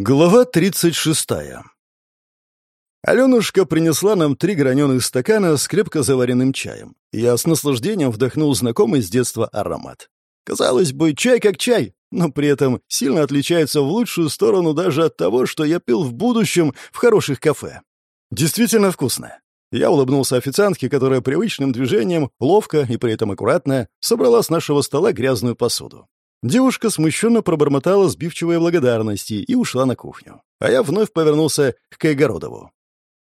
Глава 36. Аленушка принесла нам три граненых стакана с крепко заваренным чаем. Я с наслаждением вдохнул знакомый с детства аромат. Казалось бы, чай как чай, но при этом сильно отличается в лучшую сторону даже от того, что я пил в будущем в хороших кафе. Действительно вкусно. Я улыбнулся официантке, которая привычным движением, ловко и при этом аккуратно, собрала с нашего стола грязную посуду. Девушка смущенно пробормотала сбивчивые благодарности и ушла на кухню. А я вновь повернулся к Кайгородову.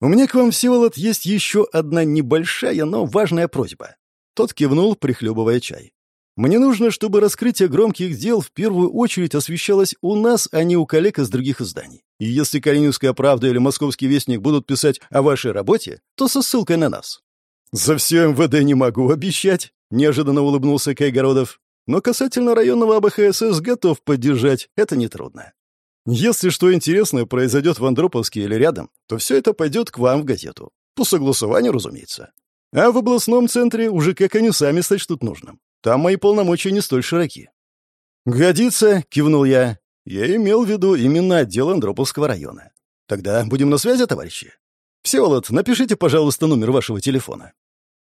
«У меня к вам, Всеволод, есть еще одна небольшая, но важная просьба». Тот кивнул, прихлебывая чай. «Мне нужно, чтобы раскрытие громких дел в первую очередь освещалось у нас, а не у коллег из других изданий. И если «Калининская правда» или «Московский вестник» будут писать о вашей работе, то со ссылкой на нас». «За все МВД не могу обещать», — неожиданно улыбнулся Кайгородов. Но касательно районного АБХСС готов поддержать, это нетрудно. Если что интересное произойдет в Андроповске или рядом, то все это пойдет к вам в газету. По согласованию, разумеется. А в областном центре уже как они сами сочтут нужным. Там мои полномочия не столь широки. «Годится», — кивнул я. Я имел в виду именно отдел Андроповского района. Тогда будем на связи, товарищи. Всеволод, напишите, пожалуйста, номер вашего телефона.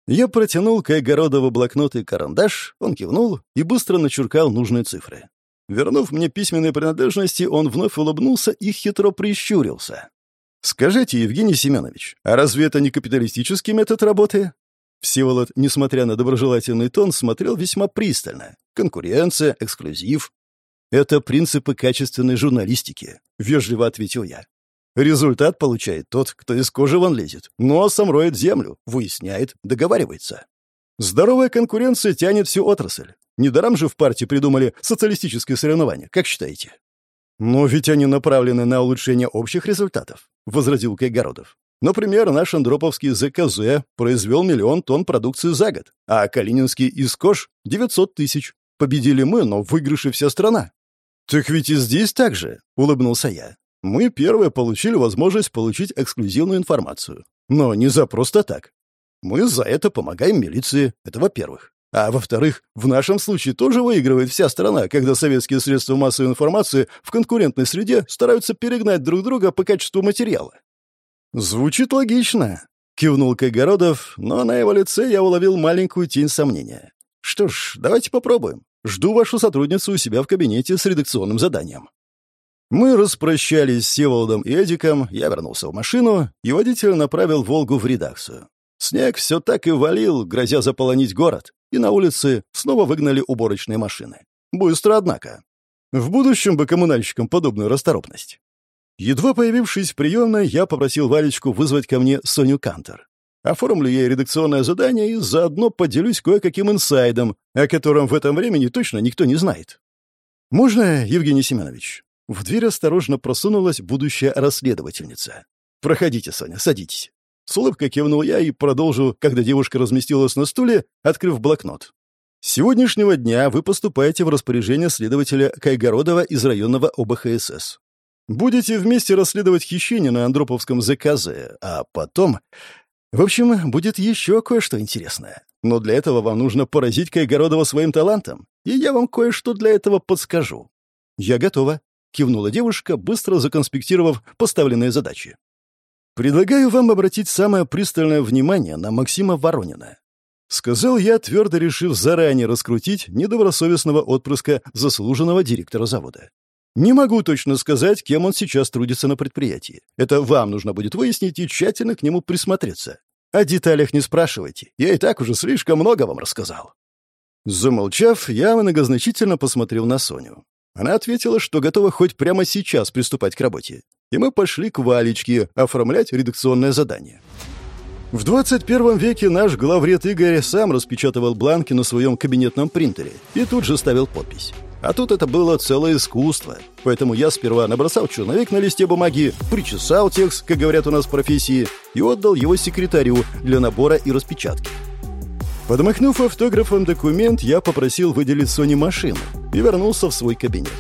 Я протянул Кайгородову блокнот и карандаш, он кивнул и быстро начуркал нужные цифры. Вернув мне письменные принадлежности, он вновь улыбнулся и хитро прищурился. «Скажите, Евгений Семенович, а разве это не капиталистический метод работы?» Всеволод, несмотря на доброжелательный тон, смотрел весьма пристально. Конкуренция, эксклюзив. «Это принципы качественной журналистики», — вежливо ответил я. Результат получает тот, кто из кожи вон лезет, носом роет землю, выясняет, договаривается. Здоровая конкуренция тянет всю отрасль. Недаром же в партии придумали социалистические соревнования, как считаете? «Но ведь они направлены на улучшение общих результатов», — возразил Кайгородов. «Например, наш Андроповский ЗКЗ произвел миллион тонн продукции за год, а Калининский Искош — 900 тысяч. Победили мы, но в вся страна». «Так ведь и здесь так же», — улыбнулся я. Мы первые получили возможность получить эксклюзивную информацию. Но не за просто так. Мы за это помогаем милиции, это во-первых. А во-вторых, в нашем случае тоже выигрывает вся страна, когда советские средства массовой информации в конкурентной среде стараются перегнать друг друга по качеству материала. «Звучит логично», — кивнул Кайгородов, но на его лице я уловил маленькую тень сомнения. «Что ж, давайте попробуем. Жду вашу сотрудницу у себя в кабинете с редакционным заданием». Мы распрощались с Севолодом и Эдиком, я вернулся в машину, и водитель направил «Волгу» в редакцию. Снег все так и валил, грозя заполонить город, и на улице снова выгнали уборочные машины. Быстро, однако. В будущем бы коммунальщикам подобную расторопность. Едва появившись в приемной, я попросил Валечку вызвать ко мне Соню Кантер. Оформлю ей редакционное задание и заодно поделюсь кое-каким инсайдом, о котором в этом времени точно никто не знает. «Можно, Евгений Семенович?» В дверь осторожно просунулась будущая расследовательница. «Проходите, Соня, садитесь». С улыбкой кивнул я и продолжу, когда девушка разместилась на стуле, открыв блокнот. С сегодняшнего дня вы поступаете в распоряжение следователя Кайгородова из районного ОБХСС. Будете вместе расследовать хищение на Андроповском ЗКЗ, а потом... В общем, будет еще кое-что интересное. Но для этого вам нужно поразить Кайгородова своим талантом, и я вам кое-что для этого подскажу. Я готова. — кивнула девушка, быстро законспектировав поставленные задачи. «Предлагаю вам обратить самое пристальное внимание на Максима Воронина», — сказал я, твердо решив заранее раскрутить недобросовестного отпрыска заслуженного директора завода. «Не могу точно сказать, кем он сейчас трудится на предприятии. Это вам нужно будет выяснить и тщательно к нему присмотреться. О деталях не спрашивайте, я и так уже слишком много вам рассказал». Замолчав, я многозначительно посмотрел на Соню. Она ответила, что готова хоть прямо сейчас приступать к работе. И мы пошли к Валечке оформлять редакционное задание. В 21 веке наш главред Игорь сам распечатывал бланки на своем кабинетном принтере и тут же ставил подпись. А тут это было целое искусство. Поэтому я сперва набросал черновик на листе бумаги, причесал текст, как говорят у нас в профессии, и отдал его секретарю для набора и распечатки. Подмахнув автографом документ, я попросил выделить Соне машину и вернулся в свой кабинет.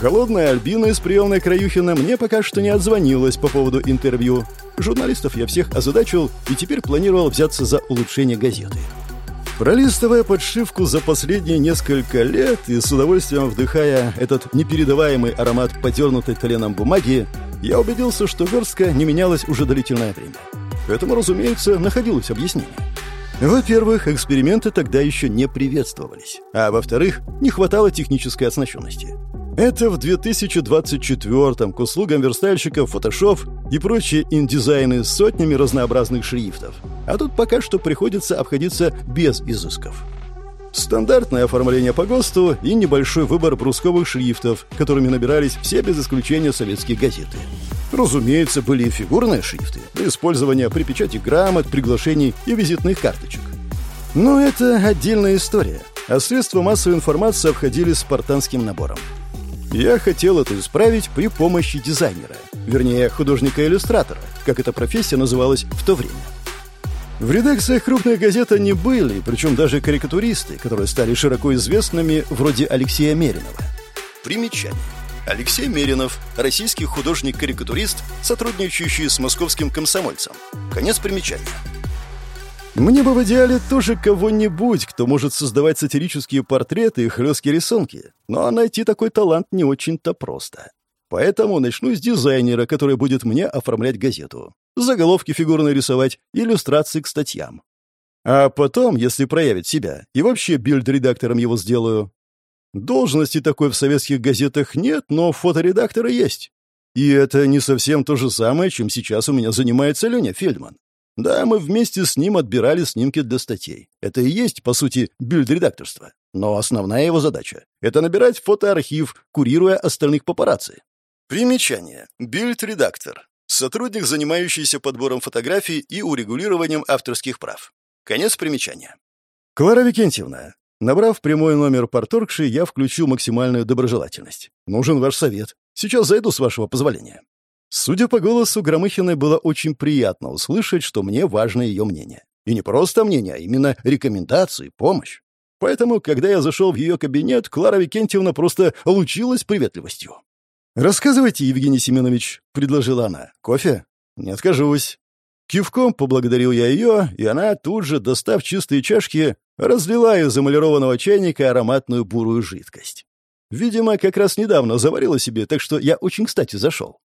Холодная Альбина из приемной Краюхина мне пока что не отзвонилась по поводу интервью. Журналистов я всех озадачил и теперь планировал взяться за улучшение газеты. Пролистывая подшивку за последние несколько лет и с удовольствием вдыхая этот непередаваемый аромат потернутой коленом бумаги, я убедился, что верстка не менялась уже длительное время. Этому, разумеется, находилось объяснение. Во-первых, эксперименты тогда еще не приветствовались. А во-вторых, не хватало технической оснащенности. Это в 2024-м к услугам верстальщиков Photoshop и прочие индизайны с сотнями разнообразных шрифтов. А тут пока что приходится обходиться без изысков. Стандартное оформление по ГОСТу и небольшой выбор брусковых шрифтов, которыми набирались все без исключения советские газеты. Разумеется, были и фигурные шрифты, использование при печати грамот, приглашений и визитных карточек. Но это отдельная история, а средства массовой информации обходились спартанским набором. Я хотел это исправить при помощи дизайнера, вернее, художника-иллюстратора, как эта профессия называлась в то время. В редакциях крупных газет они были, причем даже карикатуристы, которые стали широко известными, вроде Алексея Меринова. Примечание. Алексей Меринов, российский художник-карикатурист, сотрудничающий с московским комсомольцем. Конец примечания. Мне бы в идеале тоже кого-нибудь, кто может создавать сатирические портреты и хлесткие рисунки, но найти такой талант не очень-то просто. Поэтому начну с дизайнера, который будет мне оформлять газету. Заголовки фигурно рисовать, иллюстрации к статьям. А потом, если проявит себя, и вообще бильд-редактором его сделаю. Должности такой в советских газетах нет, но фоторедакторы есть. И это не совсем то же самое, чем сейчас у меня занимается Леня Фельдман. Да, мы вместе с ним отбирали снимки для статей. Это и есть, по сути, бильд-редакторство. Но основная его задача — это набирать фотоархив, курируя остальных папарацци. Примечание. Бильд-редактор. Сотрудник, занимающийся подбором фотографий и урегулированием авторских прав. Конец примечания. Клара Викентьевна, набрав прямой номер порторгши, я включил максимальную доброжелательность. Нужен ваш совет. Сейчас зайду с вашего позволения. Судя по голосу, Громыхиной было очень приятно услышать, что мне важно ее мнение. И не просто мнение, а именно рекомендации, помощь. Поэтому, когда я зашел в ее кабинет, Клара Викентьевна просто лучилась приветливостью. «Рассказывайте, Евгений Семенович», — предложила она. «Кофе?» «Не откажусь». Кивком поблагодарил я ее, и она, тут же, достав чистые чашки, разлила из эмалированного чайника ароматную бурую жидкость. Видимо, как раз недавно заварила себе, так что я очень кстати зашел.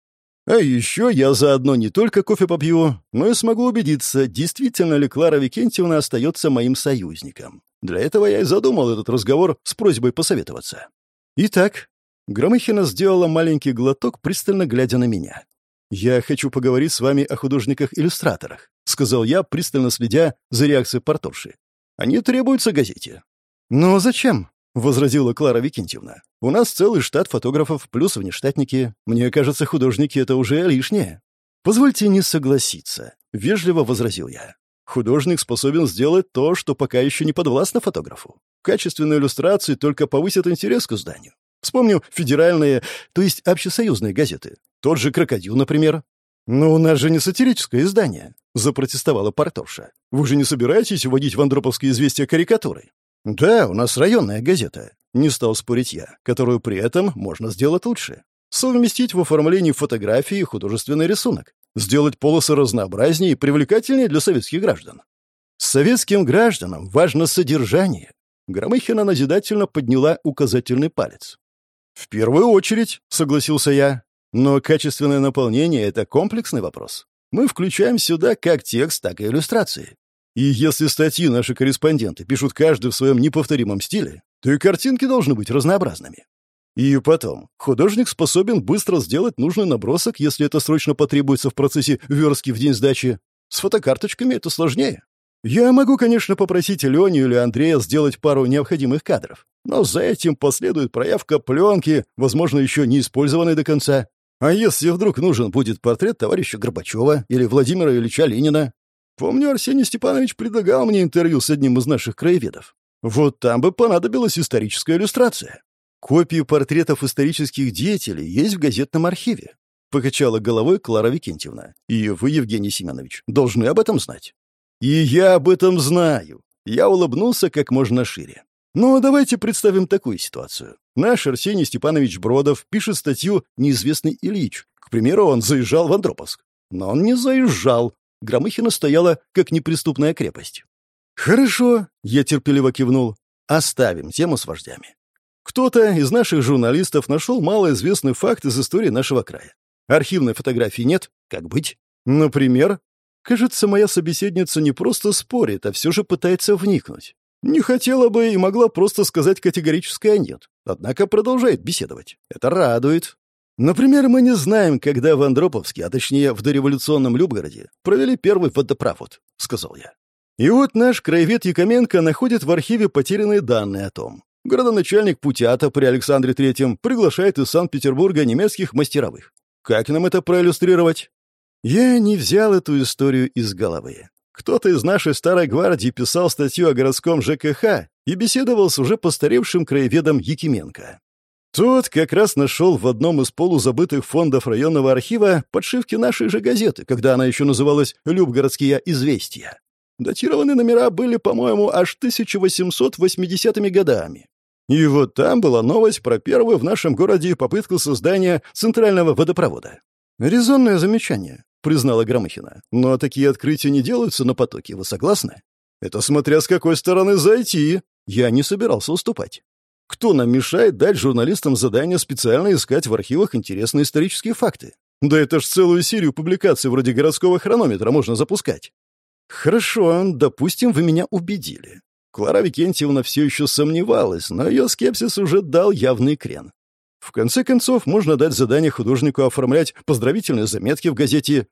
А еще я заодно не только кофе попью, но и смогу убедиться, действительно ли Клара Викентьевна остается моим союзником. Для этого я и задумал этот разговор с просьбой посоветоваться. Итак, Громыхина сделала маленький глоток, пристально глядя на меня. «Я хочу поговорить с вами о художниках-иллюстраторах», — сказал я, пристально следя за реакцией порторши. «Они требуются газете». «Но зачем?» — возразила Клара Викентьевна. «У нас целый штат фотографов плюс внештатники. Мне кажется, художники — это уже лишнее». «Позвольте не согласиться», — вежливо возразил я. «Художник способен сделать то, что пока еще не подвластно фотографу. Качественные иллюстрации только повысят интерес к изданию. Вспомню федеральные, то есть общесоюзные газеты. Тот же «Крокодил», например. «Но у нас же не сатирическое издание», — запротестовала Порторша. «Вы же не собираетесь вводить в андроповские известия карикатуры?» «Да, у нас районная газета», — не стал спорить я, которую при этом можно сделать лучше. Совместить в оформлении фотографии и художественный рисунок. Сделать полосы разнообразнее и привлекательнее для советских граждан. Советским гражданам важно содержание. Громыхина назидательно подняла указательный палец. «В первую очередь», — согласился я. «Но качественное наполнение — это комплексный вопрос. Мы включаем сюда как текст, так и иллюстрации. И если статьи наши корреспонденты пишут каждый в своем неповторимом стиле, то и картинки должны быть разнообразными. И потом, художник способен быстро сделать нужный набросок, если это срочно потребуется в процессе верстки в день сдачи. С фотокарточками это сложнее. Я могу, конечно, попросить Леню или Андрея сделать пару необходимых кадров, но за этим последует проявка пленки, возможно, еще не использованной до конца. А если вдруг нужен будет портрет товарища Горбачева или Владимира Ильича Ленина? Помню, Арсений Степанович предлагал мне интервью с одним из наших краеведов. Вот там бы понадобилась историческая иллюстрация. Копии портретов исторических деятелей есть в газетном архиве. Покачала головой Клара Викентьевна. И вы, Евгений Семенович, должны об этом знать. И я об этом знаю. Я улыбнулся как можно шире. Но давайте представим такую ситуацию. Наш Арсений Степанович Бродов пишет статью «Неизвестный Ильич». К примеру, он заезжал в Андроповск. Но он не заезжал. Громыхина стояла как неприступная крепость. «Хорошо», — я терпеливо кивнул. «Оставим тему с вождями. Кто-то из наших журналистов нашел малоизвестный факт из истории нашего края. Архивной фотографии нет? Как быть? Например? Кажется, моя собеседница не просто спорит, а все же пытается вникнуть. Не хотела бы и могла просто сказать категорическое «нет». Однако продолжает беседовать. Это радует. Например, мы не знаем, когда в Андроповске, а точнее в дореволюционном Любгороде, провели первый водопровод, — сказал я. И вот наш краевед Якоменко находит в архиве потерянные данные о том. Городоначальник Путята при Александре Третьем приглашает из Санкт-Петербурга немецких мастеровых. Как нам это проиллюстрировать? Я не взял эту историю из головы. Кто-то из нашей старой гвардии писал статью о городском ЖКХ и беседовал с уже постаревшим краеведом Якименко. Тот как раз нашел в одном из полузабытых фондов районного архива подшивки нашей же газеты, когда она еще называлась «Любгородские известия». Датированные номера были, по-моему, аж 1880-ми годами. И вот там была новость про первую в нашем городе попытку создания центрального водопровода. «Резонное замечание», — признала Громыхина. «Но такие открытия не делаются на потоке, вы согласны?» «Это смотря с какой стороны зайти». Я не собирался уступать. Кто нам мешает дать журналистам задание специально искать в архивах интересные исторические факты? Да это ж целую серию публикаций вроде городского хронометра можно запускать. Хорошо, допустим, вы меня убедили. Клара Викентьевна все еще сомневалась, но ее скепсис уже дал явный крен. В конце концов, можно дать задание художнику оформлять поздравительные заметки в газете.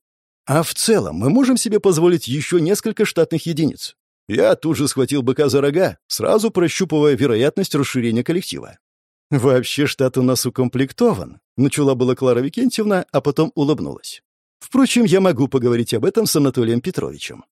А в целом мы можем себе позволить еще несколько штатных единиц. Я тут же схватил быка за рога, сразу прощупывая вероятность расширения коллектива. «Вообще штат у нас укомплектован», — начала была Клара Викентьевна, а потом улыбнулась. «Впрочем, я могу поговорить об этом с Анатолием Петровичем.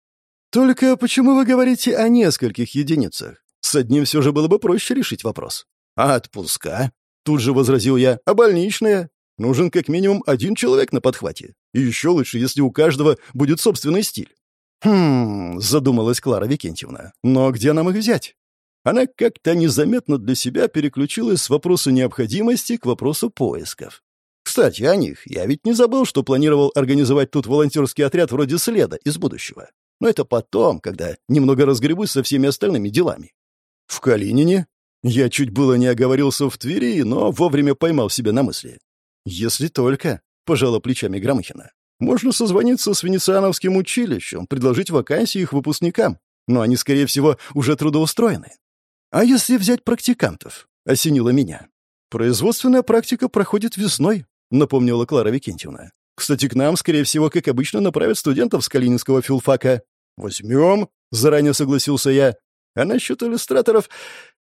«Только почему вы говорите о нескольких единицах? С одним все же было бы проще решить вопрос». «А отпуска?» — тут же возразил я. «А больничные? Нужен как минимум один человек на подхвате. И еще лучше, если у каждого будет собственный стиль». «Хм...» — задумалась Клара Викентьевна. «Но где нам их взять?» Она как-то незаметно для себя переключилась с вопроса необходимости к вопросу поисков. Кстати, о них. Я ведь не забыл, что планировал организовать тут волонтерский отряд вроде следа из будущего. Но это потом, когда немного разгребусь со всеми остальными делами. В Калинине я чуть было не оговорился в Твери, но вовремя поймал себя на мысли. «Если только», — пожала плечами Громыхина, «можно созвониться с Венециановским училищем, предложить вакансии их выпускникам, но они, скорее всего, уже трудоустроены. А если взять практикантов?» — осенило меня. «Производственная практика проходит весной», — напомнила Клара Викентьевна. «Кстати, к нам, скорее всего, как обычно, направят студентов с Калининского филфака. «Возьмем», — заранее согласился я. «А насчет иллюстраторов,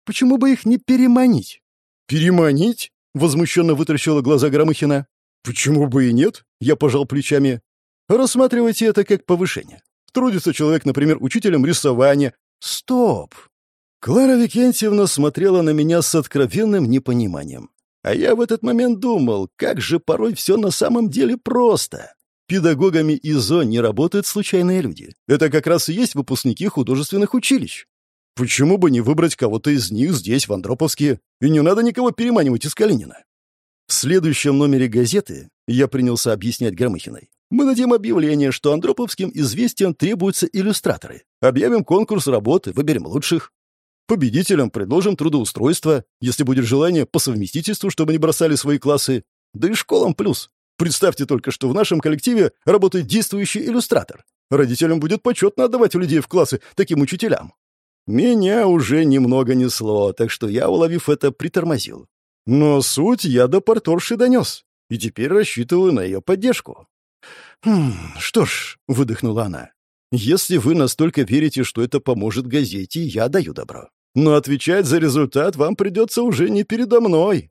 почему бы их не переманить?» «Переманить?» — возмущенно вытаращила глаза Громыхина. «Почему бы и нет?» — я пожал плечами. «Рассматривайте это как повышение. Трудится человек, например, учителем рисования». «Стоп!» Клара Викентьевна смотрела на меня с откровенным непониманием. А я в этот момент думал, как же порой все на самом деле просто. Педагогами ИЗО не работают случайные люди. Это как раз и есть выпускники художественных училищ. Почему бы не выбрать кого-то из них здесь, в Андроповске? И не надо никого переманивать из Калинина. В следующем номере газеты я принялся объяснять Громыхиной. Мы дадим объявление, что Андроповским известиям требуются иллюстраторы. Объявим конкурс работы, выберем лучших. Победителям предложим трудоустройство, если будет желание по совместительству, чтобы не бросали свои классы. Да и школам плюс. Представьте только, что в нашем коллективе работает действующий иллюстратор. Родителям будет почетно отдавать людей в классы таким учителям. Меня уже немного несло, так что я, уловив это, притормозил. Но суть я до порторши донес, и теперь рассчитываю на ее поддержку. «Хм, что ж», — выдохнула она, — «если вы настолько верите, что это поможет газете, я даю добро. Но отвечать за результат вам придется уже не передо мной,